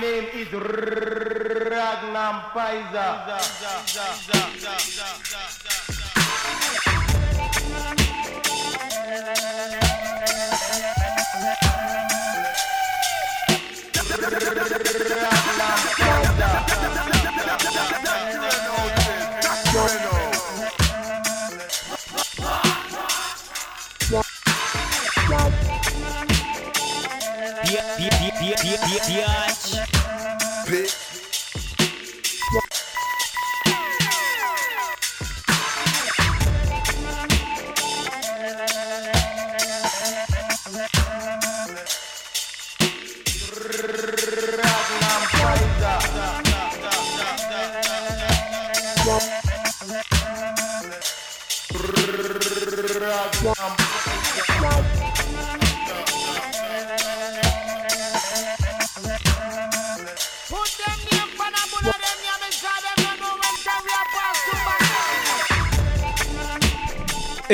Name is Ragnampiza.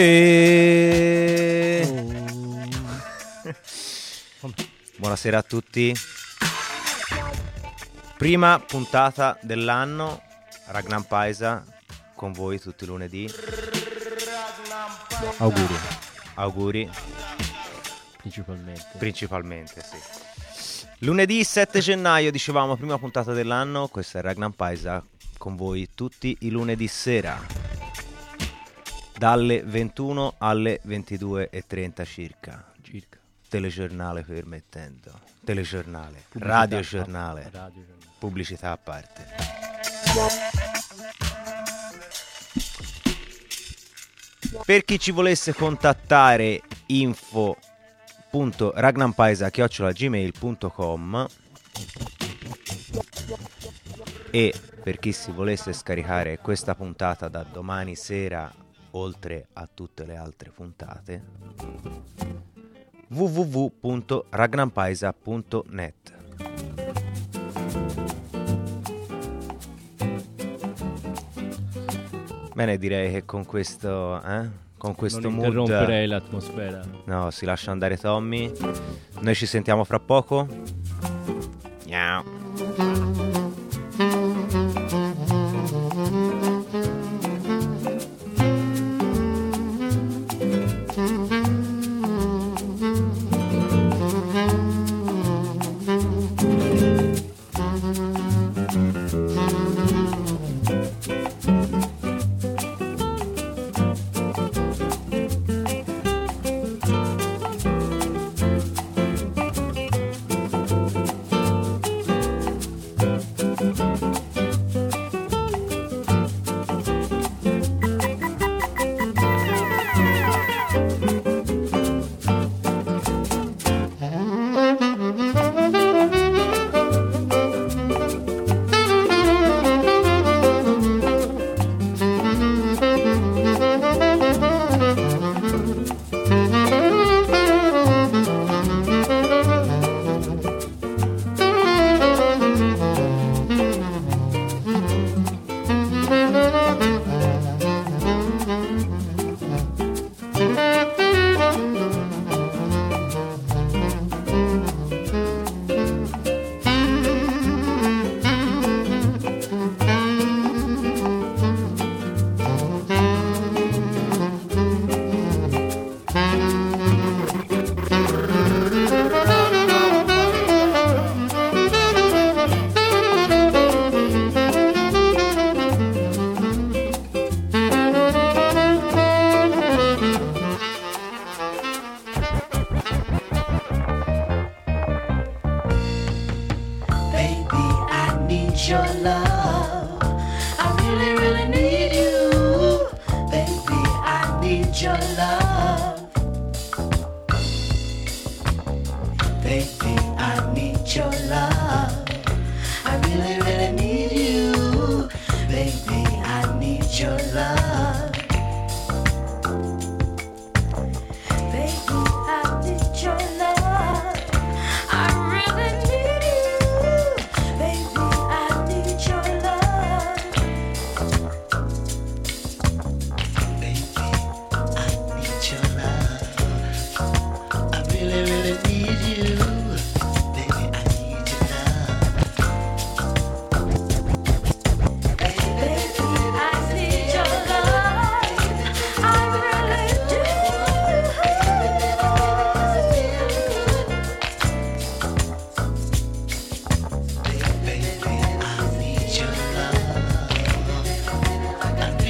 E... Buonasera a tutti. Prima puntata dell'anno, Ragnar Paisa con voi tutti i lunedì. Auguri, Auguri, principalmente. principalmente, sì. Lunedì 7 gennaio, dicevamo, prima puntata dell'anno, questo è Ragnar Paisa con voi tutti i lunedì sera. Dalle 21 alle 22.30 circa. Circa. Telegiornale permettendo. Telegiornale. Radiogiornale. Radiogiornale. Pubblicità a parte. Per chi ci volesse contattare info.ragnampaisa.gmail.com e per chi si volesse scaricare questa puntata da domani sera oltre a tutte le altre puntate www.ragnampaisa.net Bene, direi che con questo, eh, con questo non mood interromperei l'atmosfera. No, si lascia andare Tommy. Noi ci sentiamo fra poco. Ciao.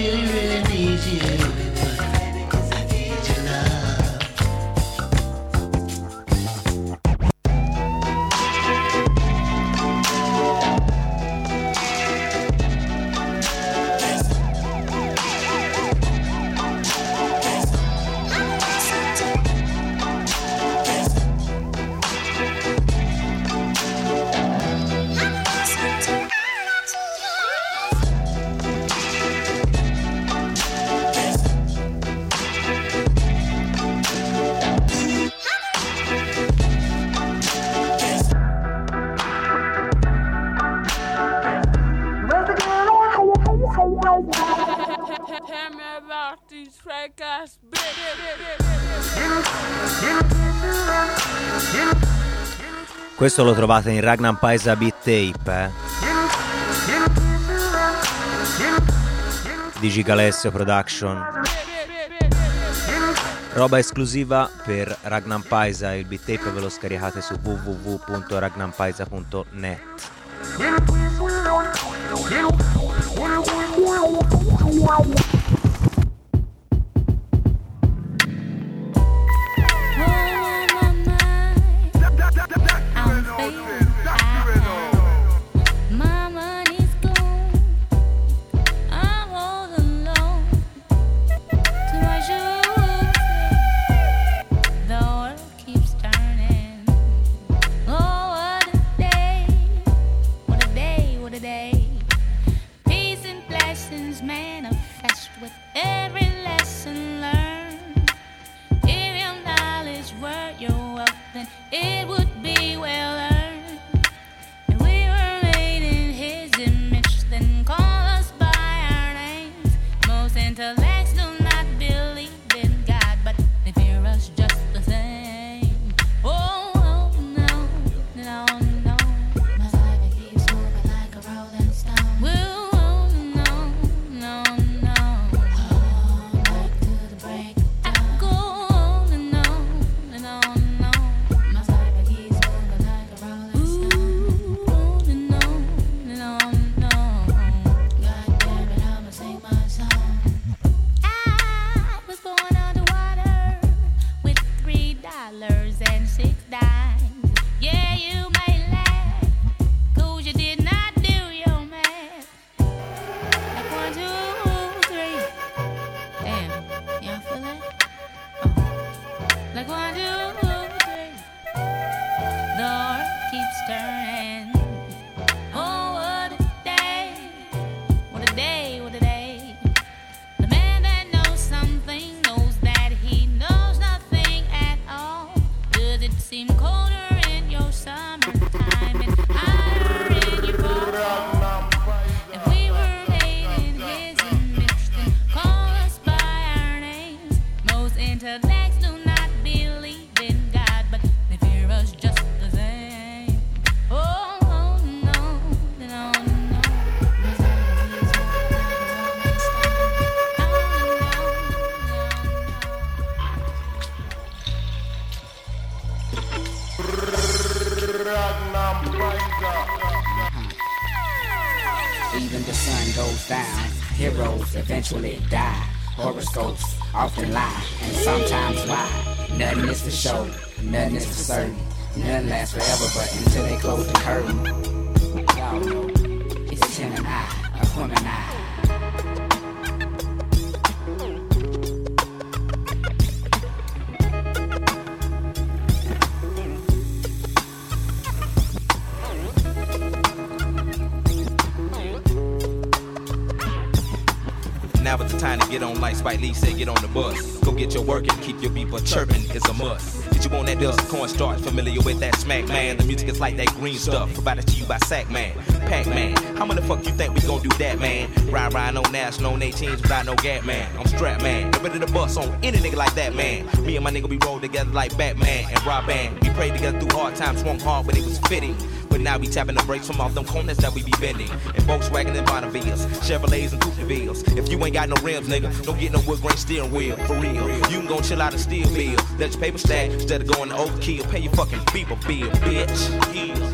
feeling Questo lo trovate in Ragnar Paisa Beat Tape, eh. Digigalessio Production. Roba esclusiva per Ragnar Paisa, il beat tape ve lo scaricate su www.ragnarpaisa.net. My gap, man. I'm strap, man. I'm ready to bust on any nigga like that, man. Me and my nigga, we roll together like Batman and Robin. We prayed together through hard times, swung hard when it was fitting. But now we tapping the brakes from off them corners that we be bending. And Volkswagen and Bonnevilles, Chevrolets and Coupe de Villes. If you ain't got no rims, nigga, don't get no wood grain steering wheel, for real. You can go chill out and steal bill. Let your paper stack instead of going to overkill. Pay your fucking beeper bill, bitch. Yeah,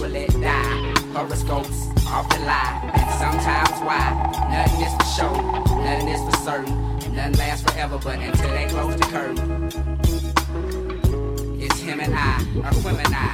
heroes eventually die. Horoscopes often lie, and sometimes why? Nothing is for show, nothing is for certain. Nothing lasts forever, but until they close the curtain. It's him and I, or him and I.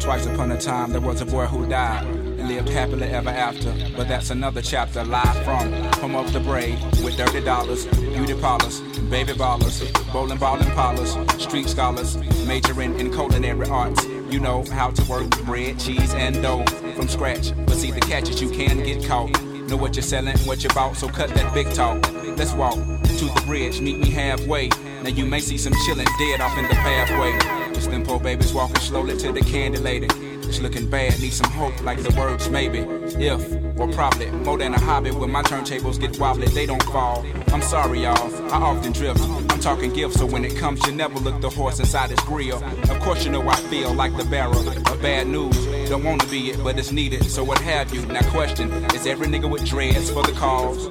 Twice upon a time, there was a boy who died and lived happily ever after. But that's another chapter, live from home of the brave with dirty dollars, beauty parlors, baby ballers, bowling ball parlors, street scholars, majoring in culinary arts. You know how to work bread, cheese, and dough from scratch. But see, the catch is you can get caught. Know what you're selling, what you bought, so cut that big talk. Let's walk to the bridge, meet me halfway. Now you may see some chillin' dead off in the pathway. Just them poor babies walking slowly to the candy lady. It's looking bad, need some hope, like the words maybe. If, or probably, more than a hobby, when my turntables get wobbly, they don't fall. I'm sorry, y'all, I often drift. I'm talking gifts, so when it comes, you never look the horse inside his grill. Of course, you know I feel like the barrel of bad news. Don't wanna be it, but it's needed, so what have you? Now, question is every nigga with dreads for the cause?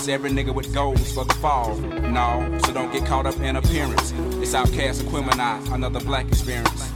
Is every nigga with goals for the fall? No, so don't get caught up in appearance. It's OutKast Aquemini, another black experience.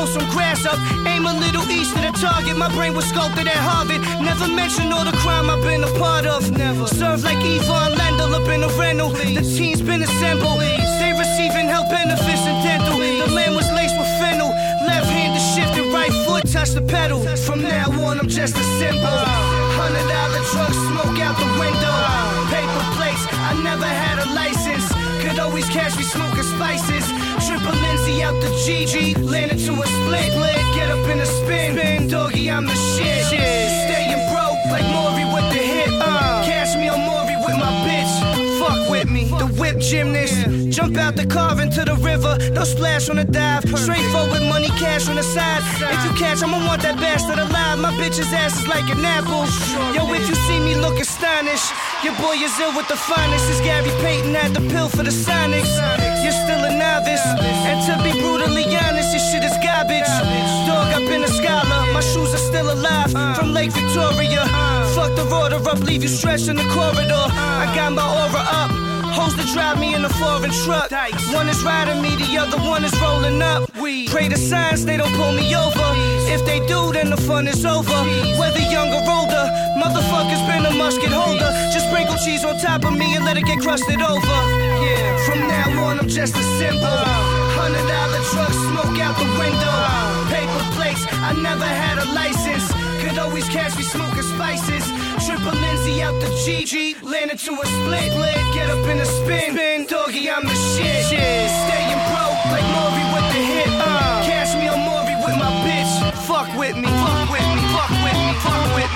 Throw some grass up, aim a little east of the target. My brain was sculpted at Harvard. Never mention all the crime I've been a part of. Never served like Ivan Lendl up in a rental. The team's been assembled. They receiving health benefits and dental. The land was laced with fennel. Left hand is shifted, right foot touch the pedal. From now on, I'm just a symbol. Hundred dollar truck, smoke out the window. Paper plates, I never had a license. Could always catch me smoking spices. Lindsay out the GG, land into a split. Get up in a spin, spin, doggy, I'm the shit. shit. Staying broke like Maury with the hit. Uh, catch me on Maury with my bitch. Fuck with me, the whip gymnast. Jump out the car into the river, no splash on the dive. Straightforward money, cash on the side. If you catch, I'ma want that bastard alive. My bitch's ass is like an apple. Yo, if you see me look astonished, your boy is ill with the finest. Is Gary Payton had the pill for the Sonics. You're still a novice, and to be brutally honest, this shit is garbage. Dog, I've been a scholar, my shoes are still alive. From Lake Victoria, fuck the order up, leave you stretched in the corridor. I got my aura up. Hoes that drive me in a foreign truck. One is riding me, the other one is rolling up. Pray the signs they don't pull me over. If they do, then the fun is over. Whether young or older, motherfuckers been a musket holder. Sprinkle cheese on top of me and let it get crusted over. Yeah, from now on I'm just a symbol. Hundred dollar truck, smoke out the window. Paper plates, I never had a license. Could always catch me smoking spices. Triple Lindsay out the GG, land into a split. Get up in a spin, spin. doggy, I'm the shit. Staying broke like Maury with the hit. Uh, catch me on Maury with my bitch. Fuck with me, fuck with me, fuck with me, fuck with me,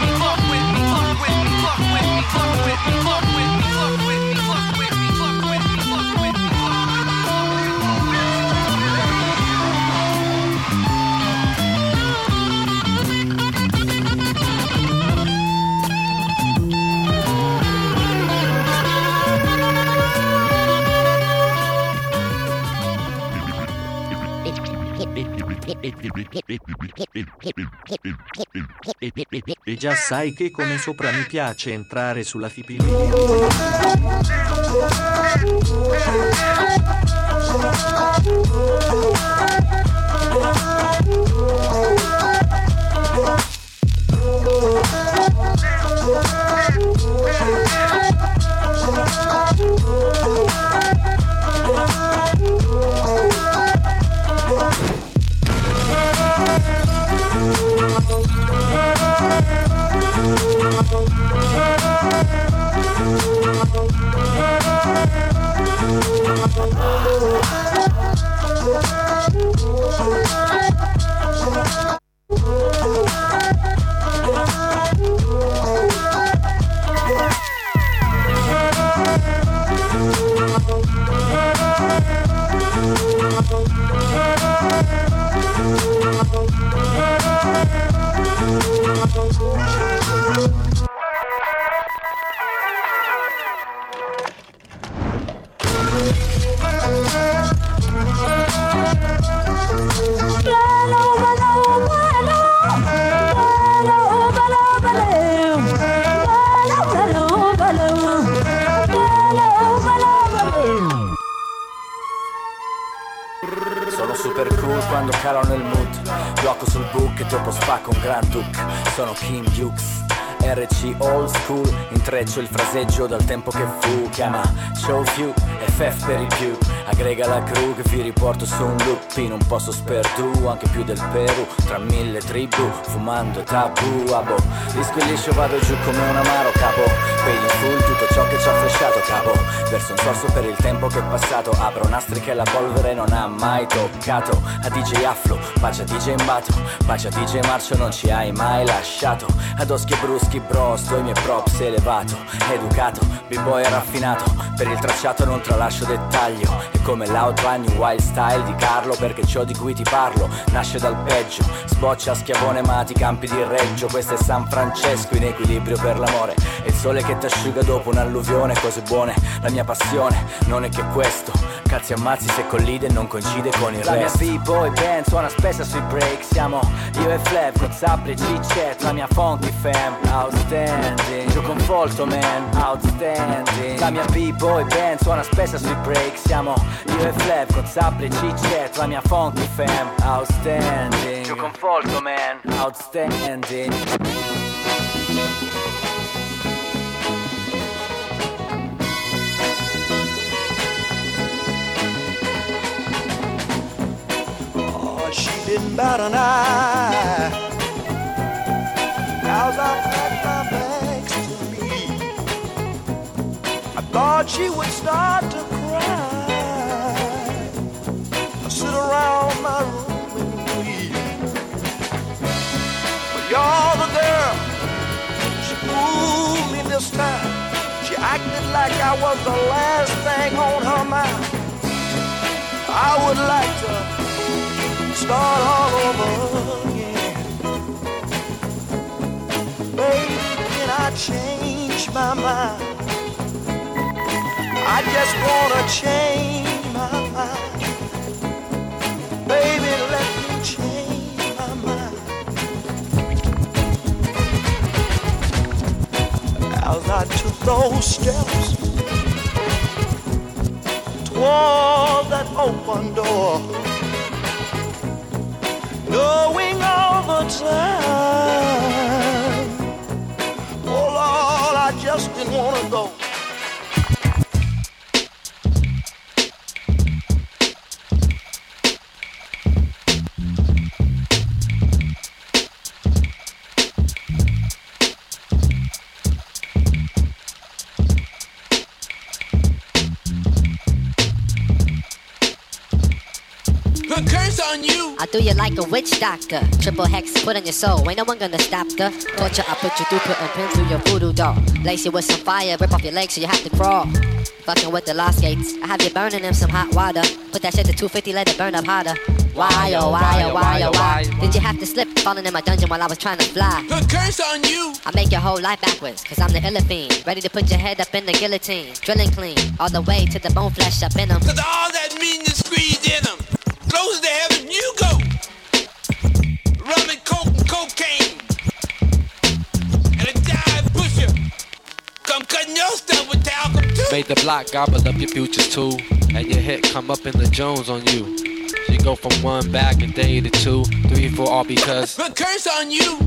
fuck with me, fuck E già sai che come sopra mi piace entrare sulla fipilia. Sono quando calo nel mood. Blocco sul book e dopo spacco un gran duke Sono Kim Dukes RC old school. Intreccio il fraseggio dal tempo che fu. Chiama show few FF per i più Aggrega la crew che vi riporto su un loop In un posto sperdu anche più del Perù Tra mille tribù fumando tabù Abo. Disco liscio vado giù come un amaro capo. In full tutto ciò che ci ha fresciato capo. Verso un sorso per il tempo che è passato Apro nastri che la polvere non ha mai toccato. A DJ Afflo, pace a DJ Mbato Pace a DJ Marcio non ci hai mai lasciato. Ad oschi e bruschi bro, sto i miei props elevato Educato, b-boy raffinato. Per il tracciato non tralascio dettaglio come l'outline in wild style di Carlo Perché ciò di cui ti parlo nasce dal peggio. Sboccia a schiavone ma ti campi di reggio Questo è San Francesco in equilibrio per l'amore. È il sole che ti asciuga dopo un'alluvione Cose buone, la mia passione non è che questo Cazzi ammazzi se collide e non coincide con il La mia resto b-boy band suona spessa sui break. Siamo io e Flav con Zapri e G-Chat La mia funky fam, outstanding. Gio con Folto man, outstanding. La mia b-boy band suona spessa sui break. Siamo io e Flav con Zapri e G-Chat La mia funky fam, outstanding. Gio con Folto man, outstanding she didn't bat an eye. As I packed my bags to leave, I thought she would start to cry. I sit around my room and weep. But you're the girl. She fooled me this time. She acted like I was the last thing on her mind. I would like to start all over again. Baby, can I change my mind? I just wanna change my mind. Baby, let me change my mind. As I took those steps toward that open door knowing all the time. Oh Lord, I just didn't want to go. Do you like a witch doctor. Triple hex put on your soul. Ain't no one gonna stop the torture. I put you through, put a pin through your voodoo doll. Lace you with some fire, rip off your legs so you have to crawl. Fucking with the lost gates. I have you burning them some hot water. Put that shit to 250, let it burn up hotter. Why, oh, why, oh, why, oh, why? Did you have to slip, falling in my dungeon while I was trying to fly? Put curse on you. I make your whole life backwards, cause I'm the illa fiend. Ready to put your head up in the guillotine. Drilling clean, all the way to the bone flesh up in them. Cause all that mean is squeezed in them. Close to heaven you go. Rum and coke and cocaine. And a dive pusher. Come cutting your stuff with talcum too. Made the block gobble up your futures too. And your hit come up in the Jones on you. You go from one bag a day to two, three, four, all because Put curse on you.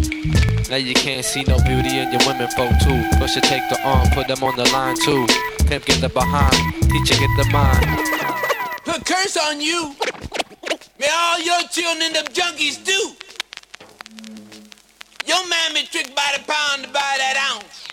now you can't see no beauty in your women folk too. Push take the arm, put them on the line too. Pimp get the behind, teacher get the mind. Put curse on you. May all your children up junkies too. Your be tricked by the pound to buy that ounce.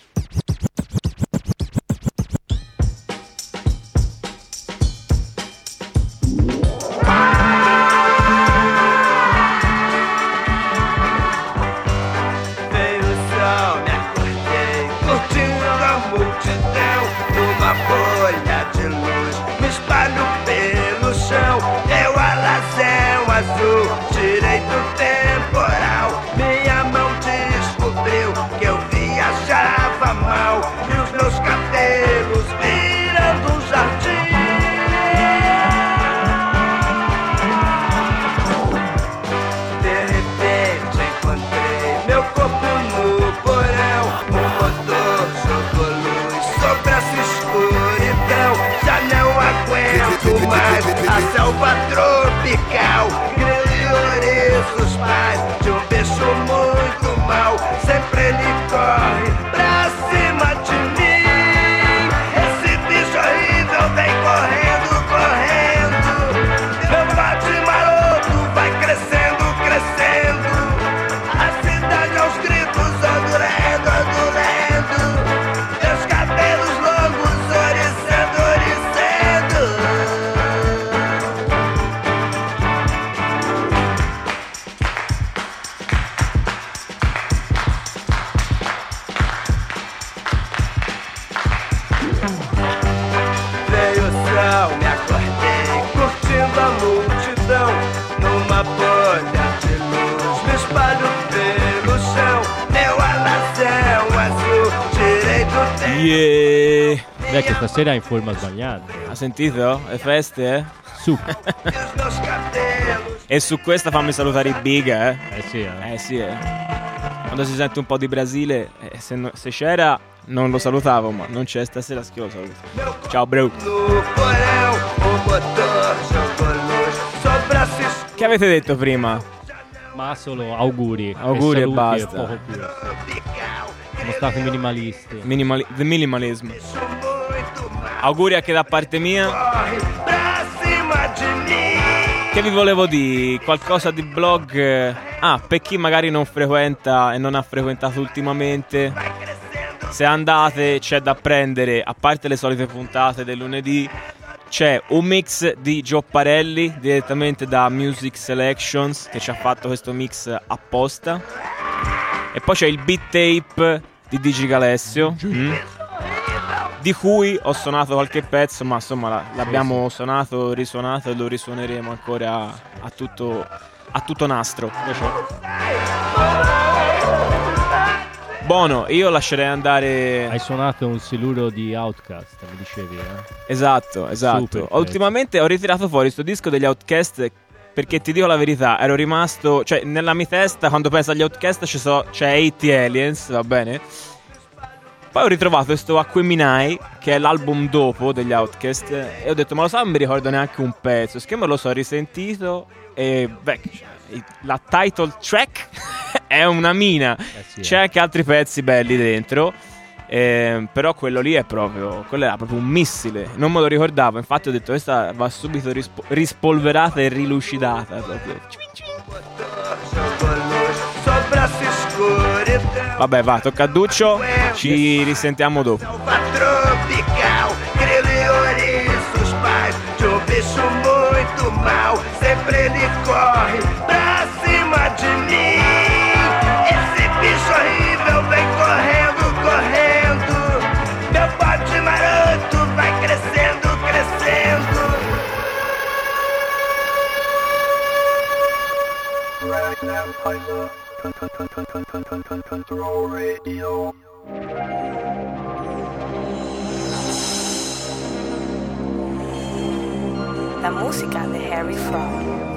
A selva tropical. Grilo os pais de um bicho muito mal. Sempre ele corre è sbagliata. Ha sentito? Le feste, eh? Su. e su questa fammi salutare i big, eh? Eh sì, eh. Eh sì, eh. Quando si sente un po' di Brasile, eh, se, no- se c'era non lo salutavo, ma non c'è stasera schio saluto. Ciao bro. Che avete detto prima? Ma solo auguri. Auguri e saluti basta. poco più. Siamo stati minimalisti. Minimali- the minimalism. Auguri anche da parte mia. Che vi volevo dire? Qualcosa di blog? eh, Ah, per chi magari non frequenta e non ha frequentato ultimamente. Se andate c'è da prendere, a parte le solite puntate del lunedì, c'è un mix di Giopparelli direttamente da Music Selections che ci ha fatto questo mix apposta. E poi c'è il beat tape di Digi Galessio. mm, di cui ho suonato qualche pezzo, ma insomma la- l'abbiamo suonato, risuonato e lo risuoneremo ancora a tutto, a tutto nastro. Buono, io lascerei andare. Hai suonato un siluro di Outcast, mi dicevi, eh? Esatto, esatto. Super, Ultimamente ho ritirato fuori questo disco degli Outcast perché ti dico la verità, ero rimasto, cioè nella mia testa quando penso agli Outcast ci so, c'è 80 Aliens, va bene? Poi ho ritrovato questo Aqueminai, che è l'album dopo degli Outcast, e ho detto, ma lo so, non mi ricordo neanche un pezzo. Che me lo so risentito e, beh, la title track è una mina. sì, C'è anche altri pezzi belli dentro. eh, però quello lì è proprio quello era proprio un missile non me lo ricordavo infatti ho detto questa va subito rispo- rispolverata e rilucidata proprio. Vabbè va tocca a Duccio. Ci risentiamo dopo. Tropical, Control radio. La música de Harry Fraud.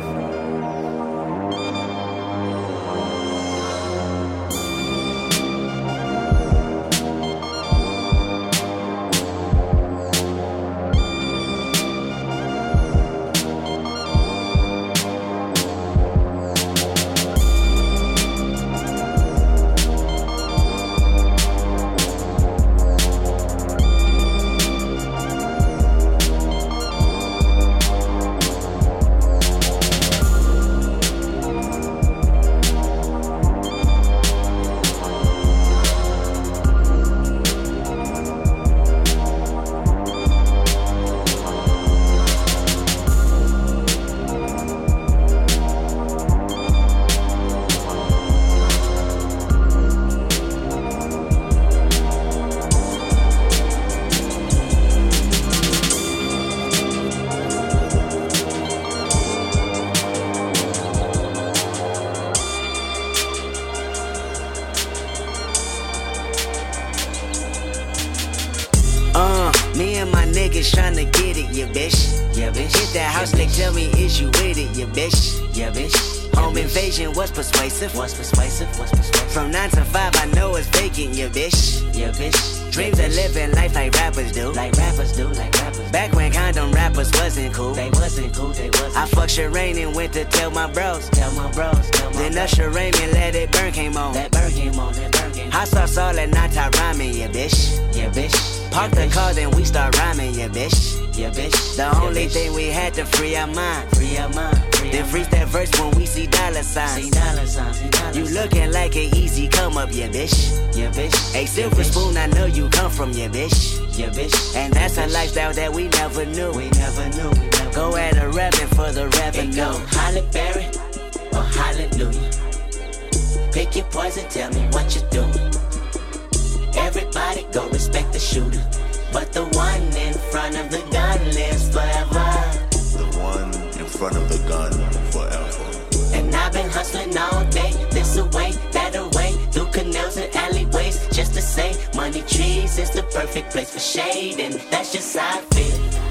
Perfect place for shade, and that's just how I feel.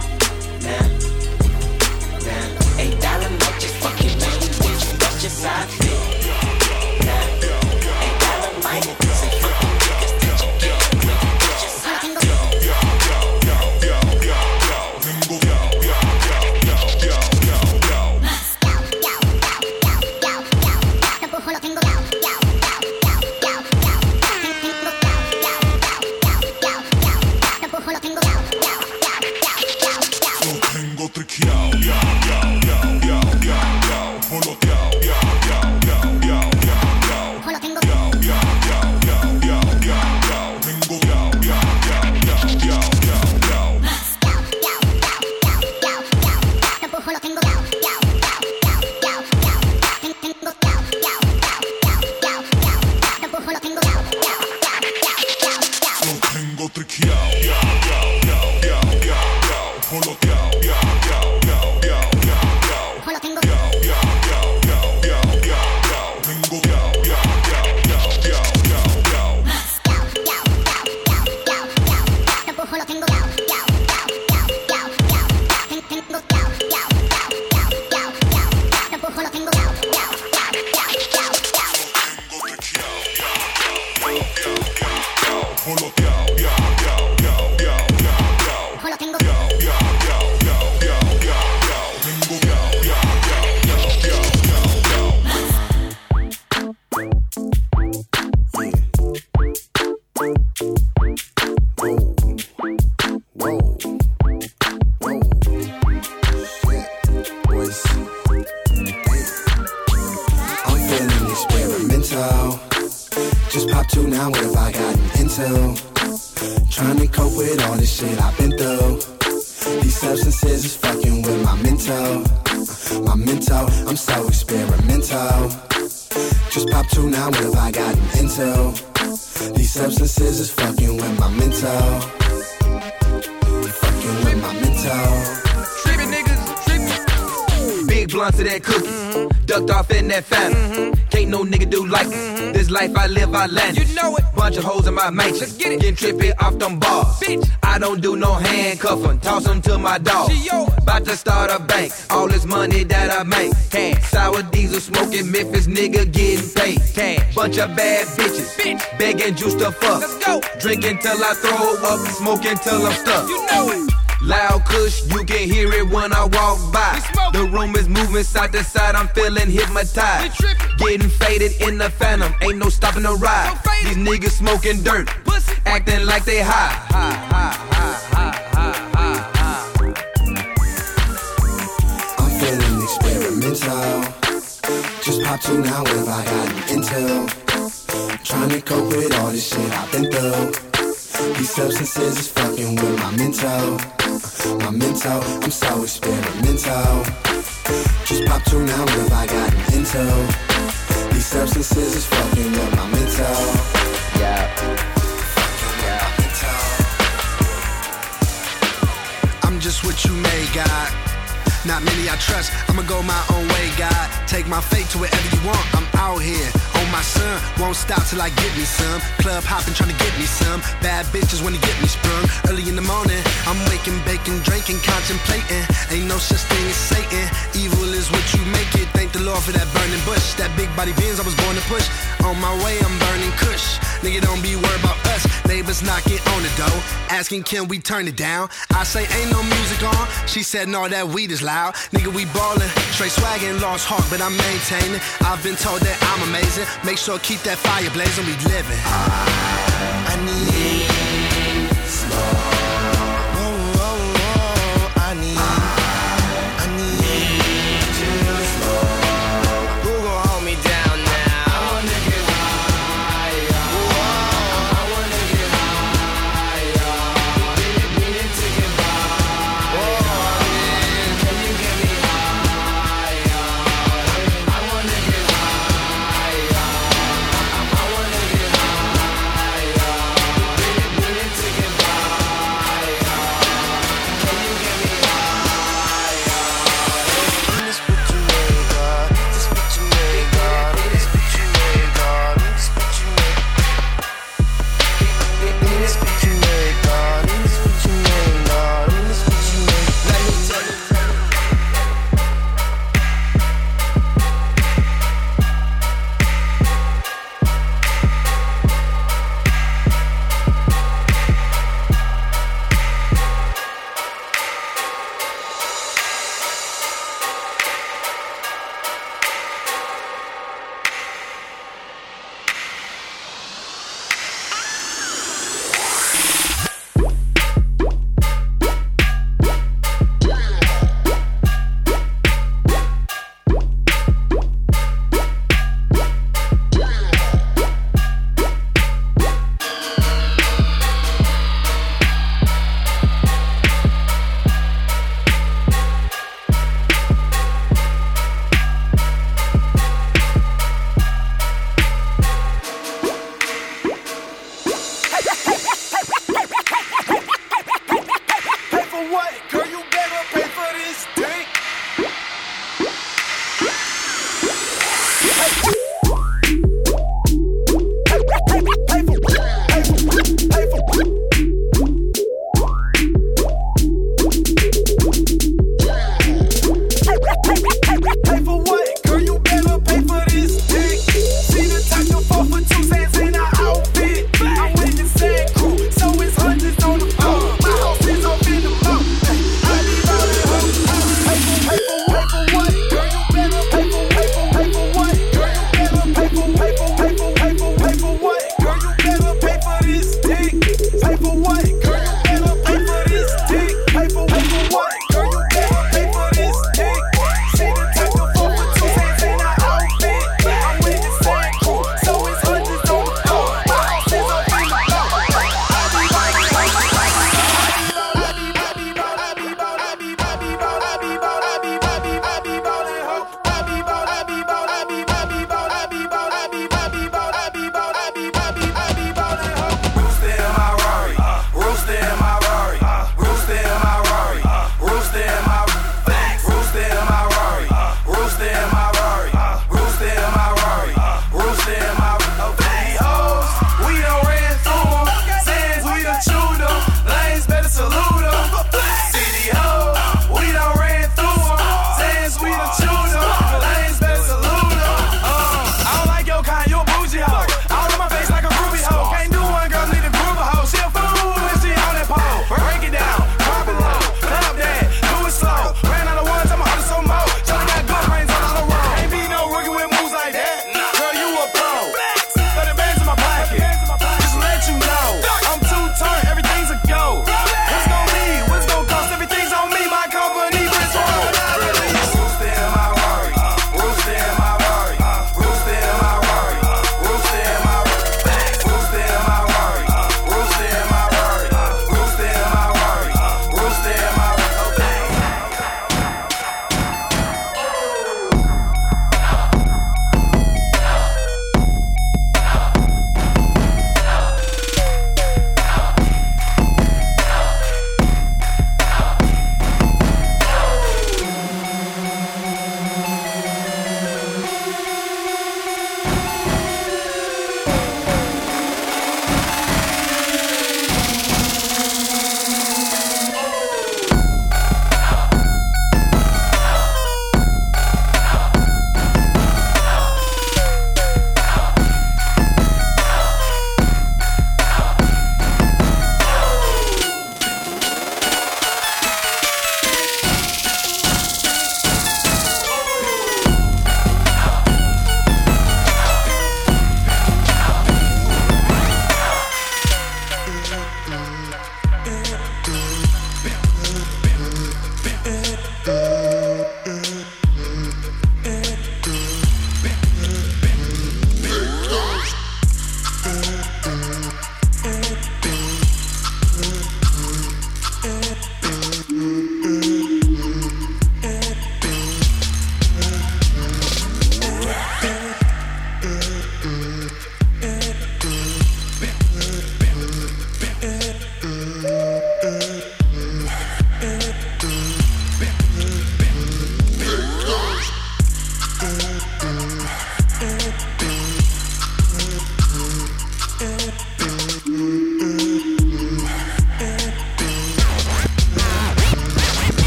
My mansion. Let's get it. Getting trippy off them bars. Bitch. I don't do no handcuffing. Toss them to my dog. About to start a bank. All this money that I make. Cash. Sour diesel smoking Memphis nigga getting paid. Cash. Bunch of bad bitches. Bitch. Begging juice to fuck. Let's go. Drinking till I throw up. Smoking till I'm stuck. You know it. Loud kush, you can hear it when I walk by. The room is moving side to side, I'm feeling hypnotized. Getting faded in the phantom, ain't no stopping the ride. These niggas smoking dirt, acting like they high. high, high, high, high, high, high. I'm feeling experimental. Just pop two now, what have I gotten into? Trying to cope with all this shit I've been through. These substances is fucking with my mental. My mental, I'm so experimental. Just pop two now, what have I gotten into? These substances is fucking with my mental. Yeah. Yeah. I'm just what you made, God. Not many I trust, I'ma go my own way, God. Take my fate to wherever you want, I'm out here. On my son, won't stop till I get me some. Club hopping, trying to get me some. Bad bitches wanna get me sprung. Early in the morning, I'm waking, baking, drinking, contemplating. Ain't no such thing as Satan. Evil is what you make it. Thank the Lord for that burning bush. That big body Benz I was born to push. On my way, I'm burning kush. Nigga, don't be worried about us. Neighbors knocking on the door, asking, can we turn it down? I say, ain't no music on. She said, no, that weed is loud. Nigga, we ballin', straight swaggin', lost heart, but I'm maintaining. I've been told that I'm amazing. Make sure keep that fire blazing, we livin'. I need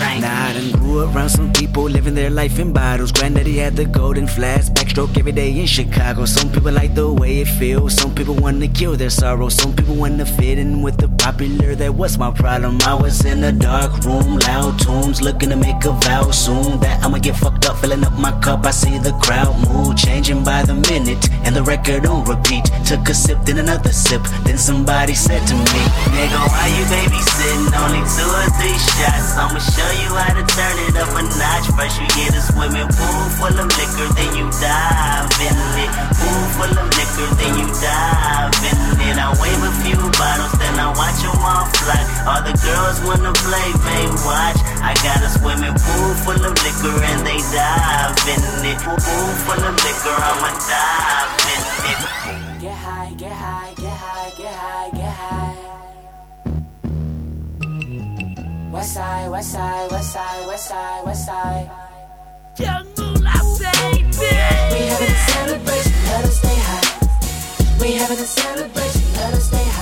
Nah, I done grew around some people living their life in bottles. Granddaddy had the golden flask, backstroke every day in Chicago. Some people like the way it feels. Some people wanna kill their sorrow. Some people wanna fit in with the popular. That was my problem. I was in a dark room, loud tunes, looking to make a vow soon that I'ma get fucked up, filling up my cup. I see the crowd mood changing by the minute, and the record on repeat. Took a sip, then another sip. Then somebody said to me, Nigga, why you babysitting? Only two or three shots. I'ma show you how to turn it up a notch. First you get a swimming pool full of liquor, then you dive in it. Pool full of liquor, then you dive in it. I wave a few bottles, then I watch them all fly. All the girls wanna play, they watch. I got a swimming pool full of liquor and they dive in it. Pool full of liquor, I'ma dive in it. Get high, get high, get high, get high, get high. West side, west side, west side, west side, west side. We having a celebration, let us stay high. We having a celebration, let us stay high.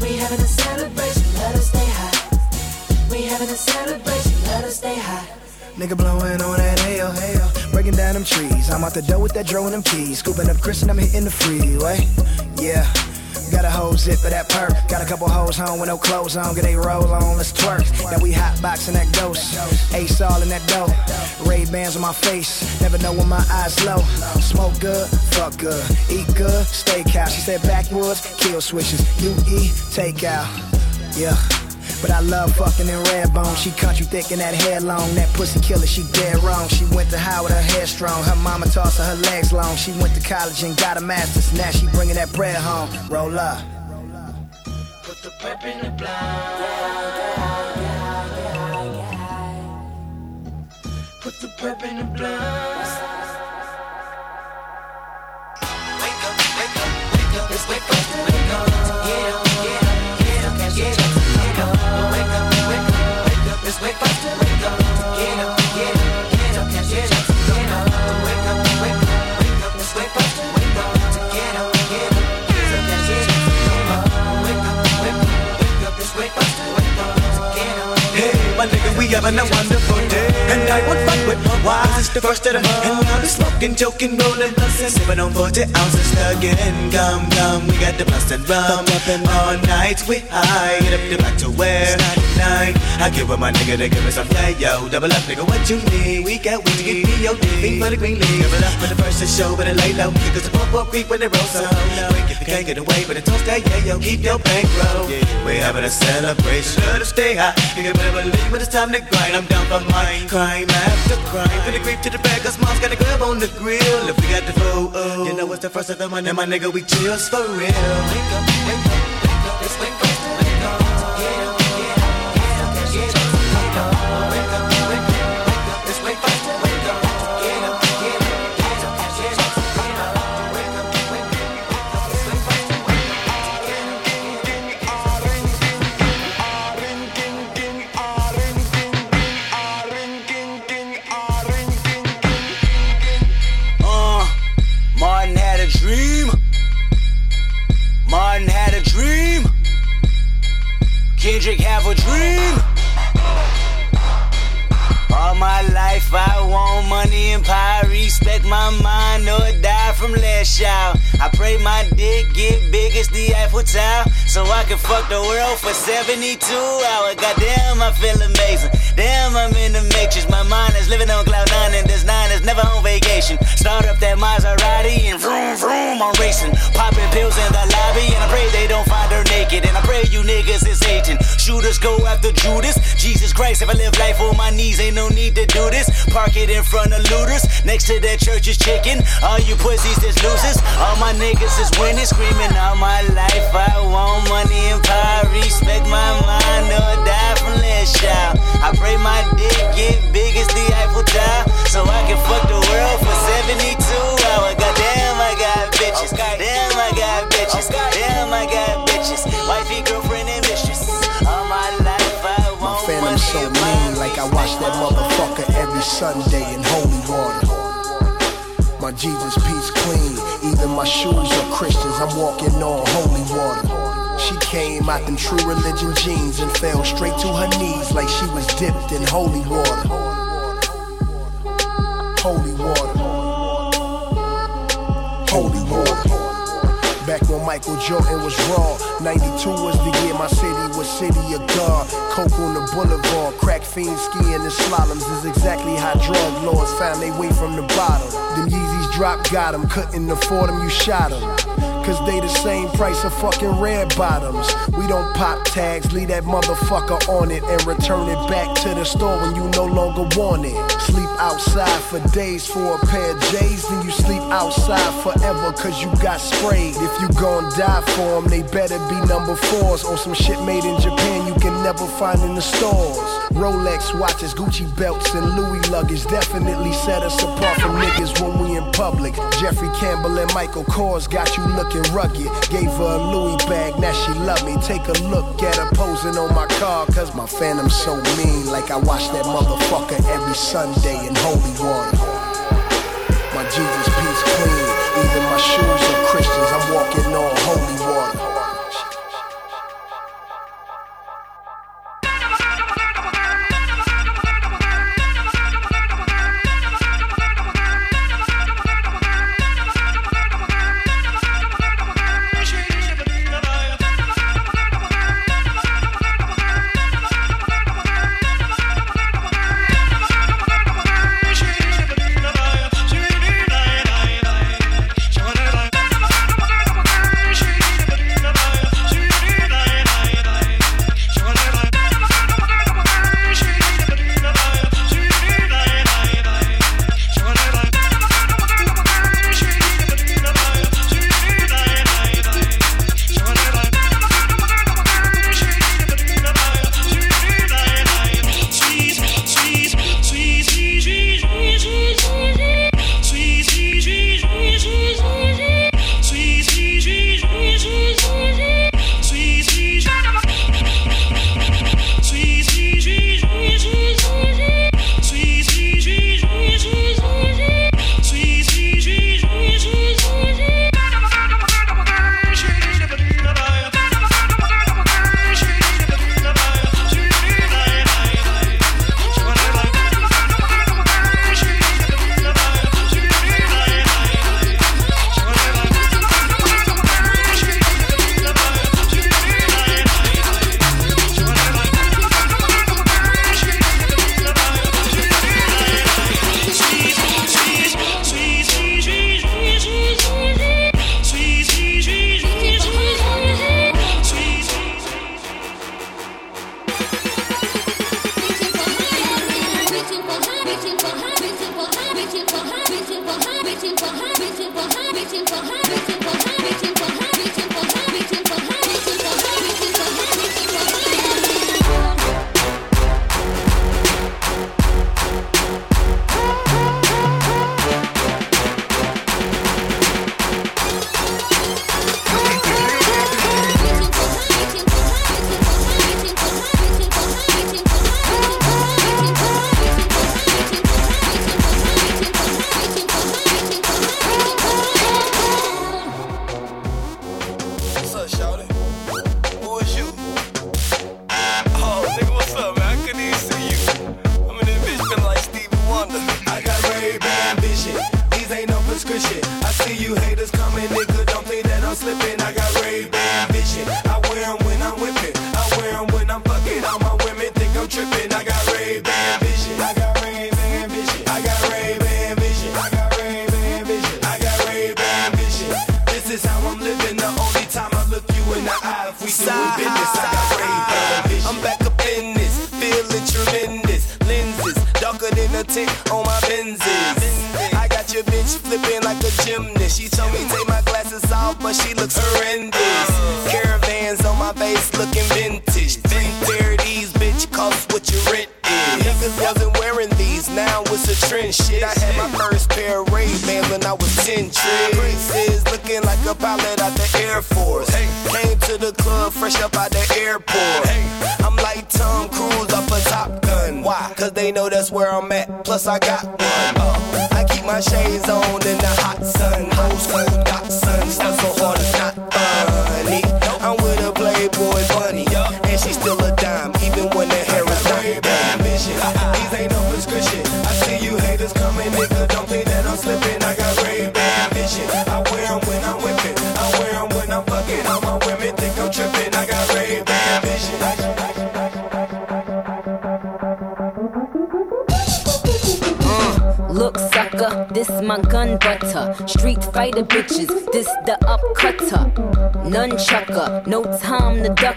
We having a celebration, let us stay high. We having a celebration, let us stay high. Nigga blowing on that hail, hail. Breaking down them trees. I'm out the door with that dro and them keys. Scooping up Chris and I'm hitting the freeway. Yeah. Got a whole zip of that perk. Got a couple hoes home with no clothes on. Get they roll on, let's twerk. Now we hot boxing that ghost. Ace all in that dough. Ray-Bans on my face. Never know when my eyes low. Smoke good, fuck good. Eat good, steakhouse. She said backwoods, kill switches. You eat, take out. Yeah. But I love fucking in red bone. She country thick and that hair long. That pussy killer, she dead wrong. She went to Howard, her hair strong. Her mama tossed her, her legs long. She went to college and got a master's. Now she bringing that bread home. Roll up. Put the pep in the blind. Put the pep in the blind. Wake up, wake up, wake up. Wake up, wake up. Get up, we having a wonderful day. And I won't fuck with my wife. It's the first of the month. And now we smoking, joking, rolling, bustin'. Sipping on 40 ounces, thuggin'. Gum, gum, we got the rum. And all night we high. Get up the back to where? 99. I give with my nigga to give me some play, yo. Double up, nigga, what you need? We got weed to get me, yo. Fiend for the green league. Double up for the first to show, but it lay low. Cause the pump up creep when they roll so low. If you can't get away, but it don't stay, yeah, yo. Keep your bankroll. We having a celebration. Let us stay high. You can better believe when it's time to grind. I'm down for mine. Crime after crime. From the creep to the bag, cause mom's got a grab on the grill. If we got the food, oh, you know it's the first of the month, and my nigga, we chills for real. Wake up, wake up, wake up, wake up. Have a dream. All my life I want money and power Respect my mind or die from last child. I pray my dick get big as the Eiffel Tower, so I can fuck the world for 72 hours. Goddamn, I feel amazing. Damn, I'm in the matrix. My mind is living on cloud nine, and this nine is never on vacation. Start up that Maserati and vroom vroom, I'm racing. Popping pills in the lobby, and I pray they don't find her naked. And I pray you niggas is hating. Shooters go after Judas. Jesus Christ, if I live life on my knees, ain't no need to do this. Park it in front of looters. Next to that church is chicken. All you pussies is losers. All my niggas is winning, screaming all my life. I want money and power. Respect my mind or die from last child. I pray my dick get big as the Eiffel Tower. So I can fuck the world for 72 hours. Goddamn, I got bitches. Damn, I got bitches. Damn, I got bitches. Wifey, girlfriend, and mistress. All my life I My want phantom so mean, like I watch that motherfucker Sunday in holy water. My Jesus piece clean, even my shoes are Christians. I'm walking on holy water. She came out in true religion jeans and fell straight to her knees like she was dipped in holy water. Holy water. Holy water. Back when Michael Jordan was raw, 92 was the year my city was city of God. Coke on the boulevard, crack fiends skiing in slaloms is exactly how drug lords found their way from the bottom. Them Yeezys drop got 'em, couldn't afford 'em, you shot 'em. Cause they the same price of fucking red bottoms. We don't pop tags, leave that motherfucker on it and return it back to the store when you no longer want it. Sleep outside for days for a pair of J's, then you sleep outside forever cause you got sprayed. If you gon' die for 'em, they better be number fours or some shit made in Japan you can never find in the stores. Rolex watches, Gucci belts, and Louis luggage definitely set us apart from niggas when we in public. Jeffrey Campbell and Michael Kors got you looking rugged. Gave her a Louis bag, now she love me. Take a look at her posing on my car, cause my phantom's so mean. Like I watch that motherfucker every Sunday in holy water. My Jesus piece clean, even my shoes are Christians. I'm walking on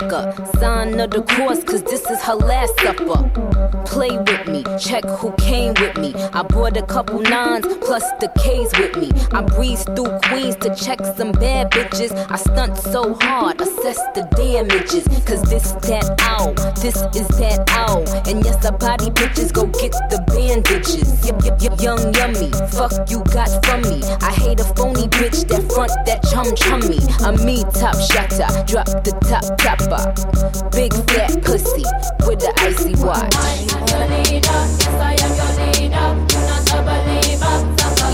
Sign of the course, cause this is her last supper. Play with me, check who came with me. I brought a couple nines plus the K's with me. I breeze through Queens to check some bad bitches. I stunt so hard, assess the damages. Cause this that this is that ow. And yes, I body bitches, go get the bandages. Yep, yep, yep, young yummy, fuck you got from me. I hate a phony bitch that front that chum chummy. A me top shotter, drop the top topper. Big fat pussy with the icy watch.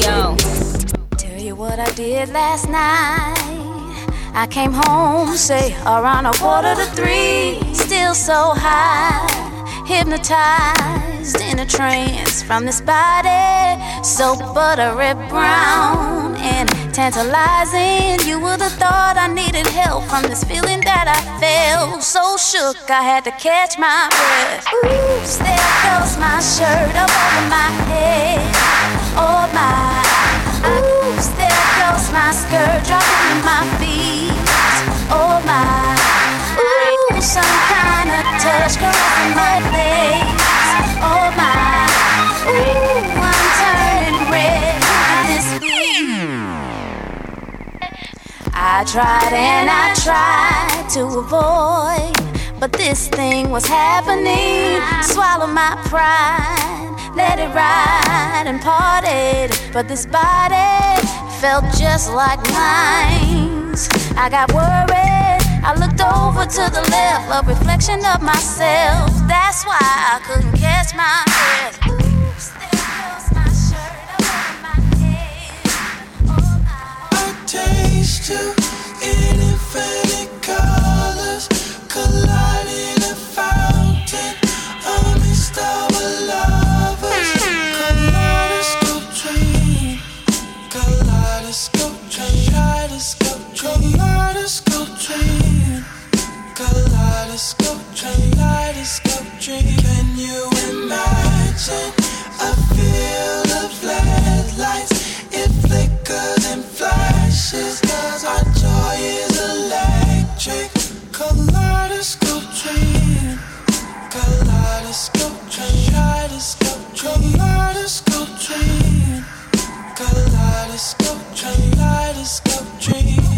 Yo. Tell you what I did last night. I came home, say around a quarter to three, still so high, hypnotized in a trance from this body, so buttery brown and tantalizing. You would have thought I needed help from this feeling that I felt. So shook, I had to catch my breath. Oops, there goes my shirt up over my head. Oh my. Oops, there goes my skirt dropping in my feet. Oh I tried and I tried to avoid, but this thing was happening. Swallow my pride, let it ride and parted. But this body felt just like mine. I got worried. I looked over to the left, a reflection of myself. That's why I couldn't catch my breath. Head. Oh, taste in infinite colors, colliding a fountain amidst our lovers. Kaleidoscope train, kaleidoscope train, kaleidoscope train, kaleidoscope kaleidoscope kaleidoscope train. Can you imagine of LED lights? It flickers and flashes. Our joy is electric. Kaleidoscope train. Kaleidoscope train. Kaleidoscope train. Kaleidoscope train. Kaleidoscope train.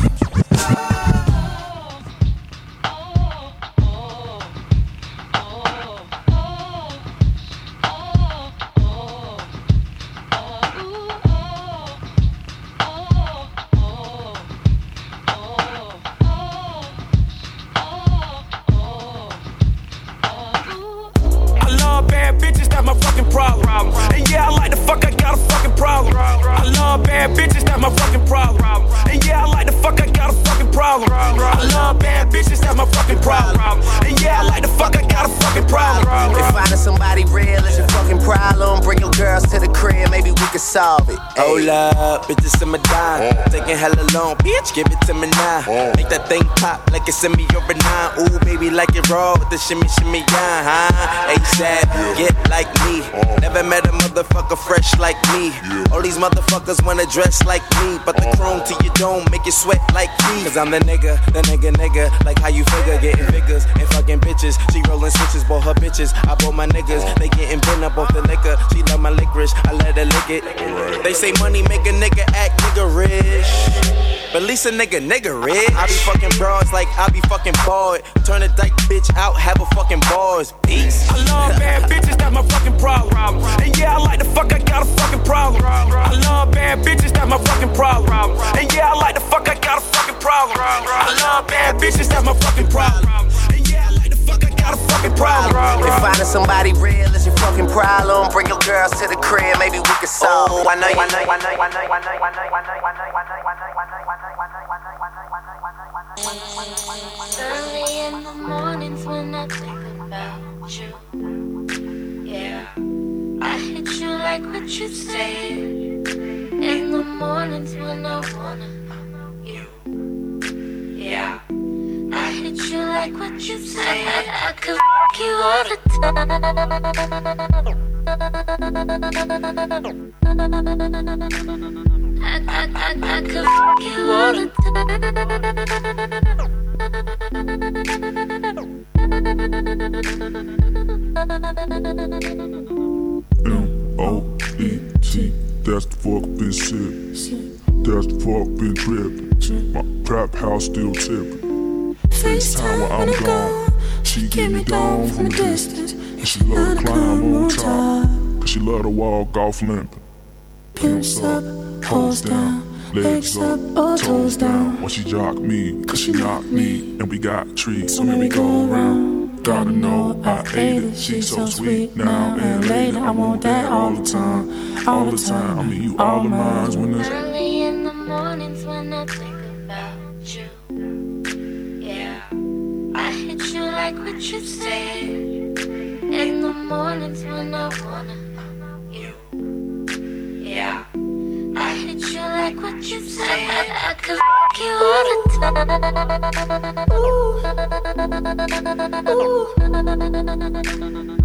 bad bitches, that's my fucking problem. And yeah, I like the fuck, I gotta fuck problem. I love bad bitches, that's my fucking problem. And yeah, I like the fuck, I got a fucking problem. If finding somebody real is your fucking problem, bring your girls to the crib, maybe we can solve it. Hold up, bitches in my dime. Mm. Taking hella long, bitch, give it to me now. Mm. Make that thing pop like it's in me or nine. Ooh, baby, like it raw with the shimmy, shimmy, yeah, huh? ASAP, get like me. Mm. Never met a motherfucker fresh like me. All these motherfuckers wanna dress like me, but the chrome to your dome make you sweat like me. Cause I'm I'm the nigga, the nigga, nigga. Like how you figure, getting figures and fucking bitches. She rolling switches, bought her bitches. I bought my niggas, they getting bent up off the liquor. She love my licorice, I let her lick it. They say money make a nigga act nigga rich. But Lisa, nigga, nigga rich. I be fucking broads like I be fucking bald. Turn a dyke bitch out, have a fucking bars. Peace. I love bad bitches, that's my fucking problem. And yeah, I like the fuck, I got a fucking problem. I love bad bitches, that's my fucking problem. And yeah, I like the fuck, I got a fucking problem. I love bad bitches, that's my fucking problem. And yeah, I like the fuck, I got a fucking problem. If finding somebody real is your fucking problem, bring your girls to the crib, maybe we can solve. Oh, I know you. Early in the mornings when I think about you. Yeah. I hit you like what you say. In the mornings when I wanna you. Yeah. I hit you like what you said. I could fuck you all the time. I, I, I, I could M-O-E-T, that's the fuck been sick. That's. My trap house still tippin'. FaceTime while I'm gone. She get me down from a distance. And she love to climb on top. She love to walk off limping. Pimps up, hoes down. Legs up, or toes down. When she jock me, cause she knock me. And we got trees, so maybe go around. Gotta know I ate it. She's so sweet now and later. I want that all the time. All the time. I mean, you all of mine when it's. Early in the mornings when I think about you. Yeah, I hit you like what you said. In the mornings when I wanna could you all the time. Ooh. I-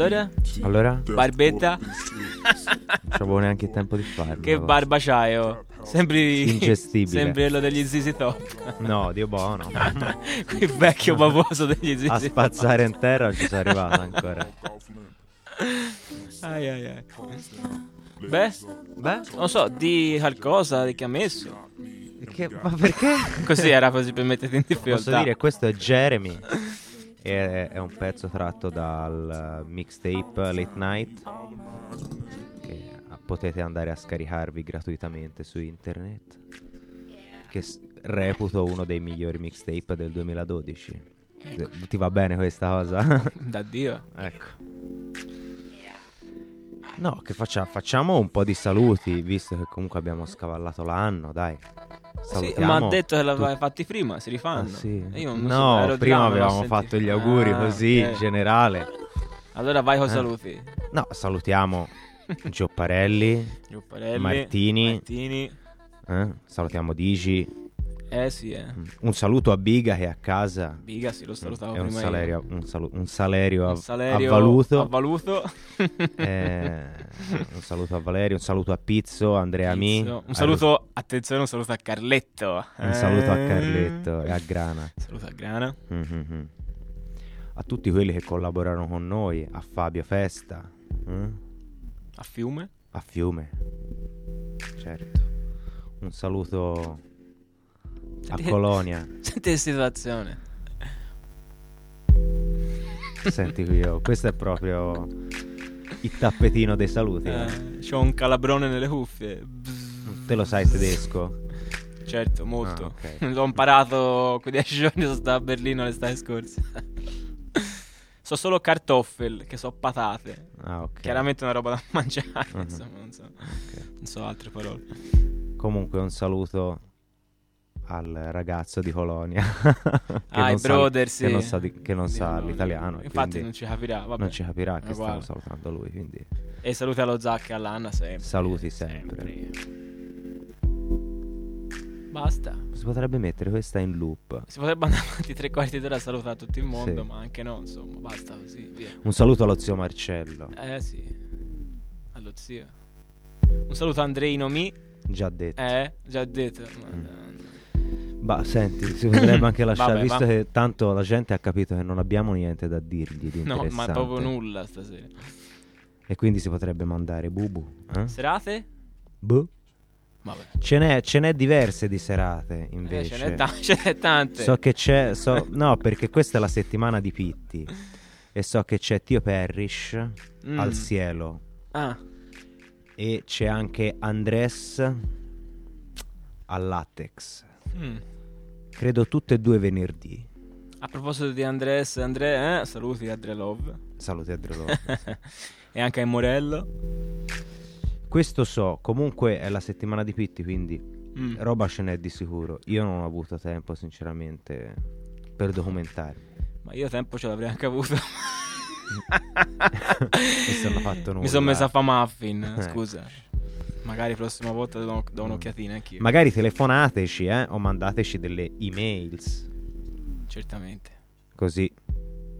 Allora? Allora? Barbetta? Non avevo neanche il tempo di farlo. Che barba c'hai, oh? Sembri... Ingestibile. Sembri quello degli ZZ Top. No, Dio buono. Il vecchio bavoso degli ZZ A Top. spazzare in terra non ci sono arrivato ancora. Ai ai ai. Beh, beh, non so, di qualcosa che ha messo. Che- ma perché? Così era così per metterti in difficoltà. Posso dire, questo è Jeremy. E è un pezzo tratto dal mixtape Late Night. Che potete andare a scaricarvi gratuitamente su internet. Che reputo uno dei migliori mixtape del 2012. Eh, Ti va bene questa cosa? Da Dio. ecco. No, che faccia- facciamo un po' di saluti, visto che comunque abbiamo scavallato l'anno, dai. Sì, ma ha detto che l'avevi fatti prima, si rifanno. Ah, sì. Io non so, No, di prima avevamo fatto gli auguri Ah, così, ok. in generale. Allora vai con Eh. saluti. No, salutiamo Giopparelli, Giopparelli, Martini, Martini. eh, salutiamo Digi. Eh sì, eh. Un saluto a Biga che è a casa. Biga, sì, lo salutavo È un prima salario, un, salu- un salario, Un salario avvaluto. avvaluto. Eh, un saluto a Valerio, un saluto a Pizzo, Andrea Mi. Un saluto, attenzione, un saluto a Carletto. Un saluto a Eh. Carletto e a Grana. Saluto a Grana. Mhm. A tutti quelli che collaborano con noi, a Fabio Festa. eh? A Fiume. A Fiume. Certo. Un saluto a Colonia. Senti che situazione. Senti qui, oh, questo è proprio il tappetino dei saluti. eh. Eh, c'ho un calabrone nelle cuffie. Te lo sai tedesco? Certo, molto. Ah, ok. L'ho imparato quei dieci giorni sono stato a Berlino l'estate scorsa. so solo kartoffel, che so patate. Ah, ok. Chiaramente una roba da mangiare, Mhm. insomma, non so, non so altre parole. Comunque un saluto al ragazzo di Colonia che Ah, non i sa- brother, che sì. non sa, di- che non Di sa no, l'italiano infatti non ci capirà, vabbè. non ci capirà che stiamo salutando lui quindi E saluti allo Zac e all'Anna sempre. saluti sempre, Basta. si potrebbe mettere questa in loop Si potrebbe andare avanti tre quarti d'ora a salutare tutto il mondo, Sì. ma anche no, insomma, basta così, via. un saluto allo zio Marcello Eh sì, allo zio. Un saluto a Andreino Mi. già detto Eh, già detto. Mm. Ma senti si potrebbe anche lasciare Vabbè, visto va. che tanto la gente ha capito che non abbiamo niente da dirgli di No, ma proprio nulla stasera. e quindi si potrebbe mandare bubu eh? Serate? Boh. Vabbè. Ce n'è, ce n'è diverse di serate Eh, invece. ce n'è, ta- ce n'è tante. So che c'è. so- no, perché questa è la settimana di Pitti. E so che c'è Tio Parrish Mm. al cielo. Ah, E c'è anche Andres al latex. mm. Credo tutte e due venerdì. A proposito di Andres, Andre, eh, saluti a Love. Saluti a Drelò. e anche a Morello. Questo so, comunque è la settimana di Pitti, quindi Mm. roba ce n'è di sicuro. Io non ho avuto tempo, sinceramente, per documentarmi. Ma io tempo ce l'avrei anche avuto. Mi sono fatto nulla. Mi sono messo a fa muffin, Eh. Magari prossima volta do, do un'occhiatina anch'io. Magari telefonateci, eh, o mandateci delle emails. Certamente. Così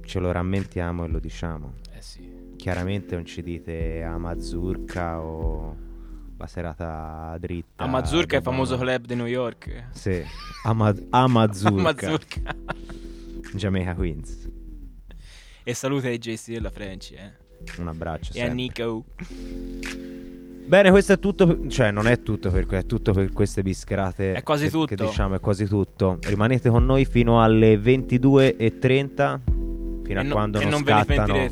ce lo rammentiamo e lo diciamo. Eh sì. Chiaramente non ci dite a Mazurka o la serata dritta. A Mazurka è il famoso club di New York. Sì, a, Ma- a Mazurka. A. Jamaica Queens. E saluta ai JC della French, eh. Un abbraccio. E a sempre. Nico. Bene, questo è tutto. Cioè, non è tutto per, è tutto per queste biscrate. È quasi che- tutto. Che diciamo, è quasi tutto. Rimanete con noi fino alle 22.30. Fino E a no- quando non, non scattano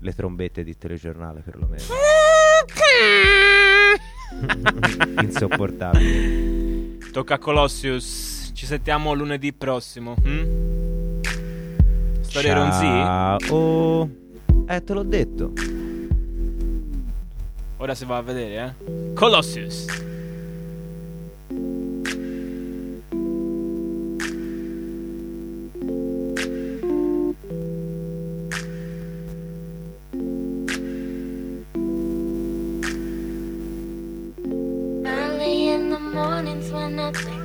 le trombette di telegiornale, perlomeno. Insopportabile. Tocca a Colossius. Ci sentiamo lunedì prossimo. hm? Storia Ronzi? Ciao. Eh, te l'ho detto. Ora si va a vedere, eh. Colossius. Early in the mornings when I think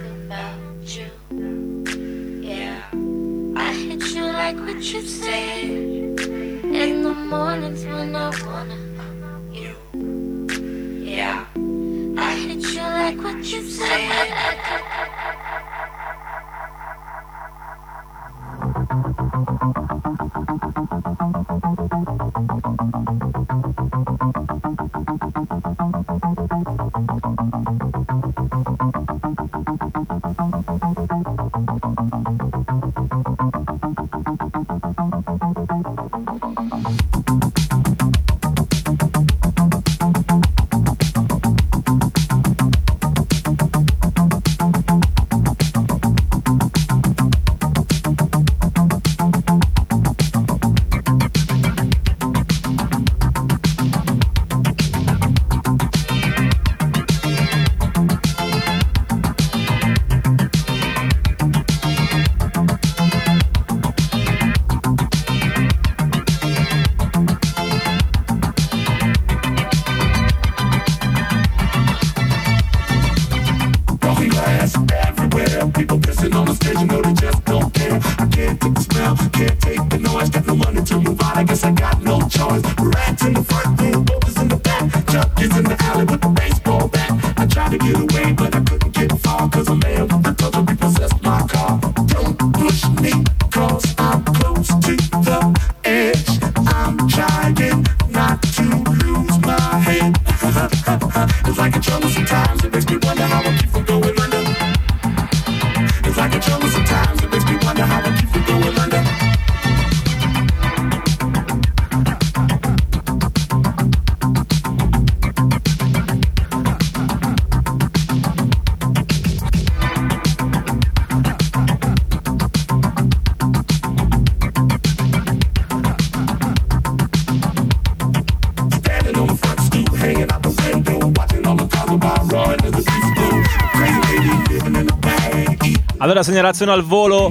Allora, segnalazione al volo.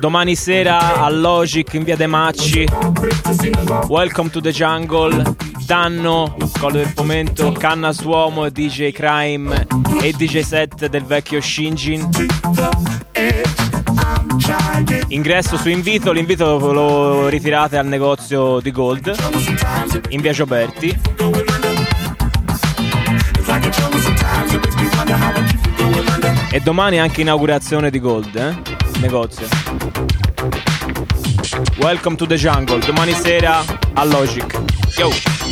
Domani sera al Logic in via De Macci. Welcome to the Jungle. Danno, Collo del Pomento, Canna Suomo, DJ Crime e DJ set del vecchio Shinjin. Ingresso su invito, l'invito lo ritirate al negozio di Gold in via Gioberti. E domani anche inaugurazione di Gold, eh? Negozio. Welcome to the jungle. Domani sera a Logic. Yo!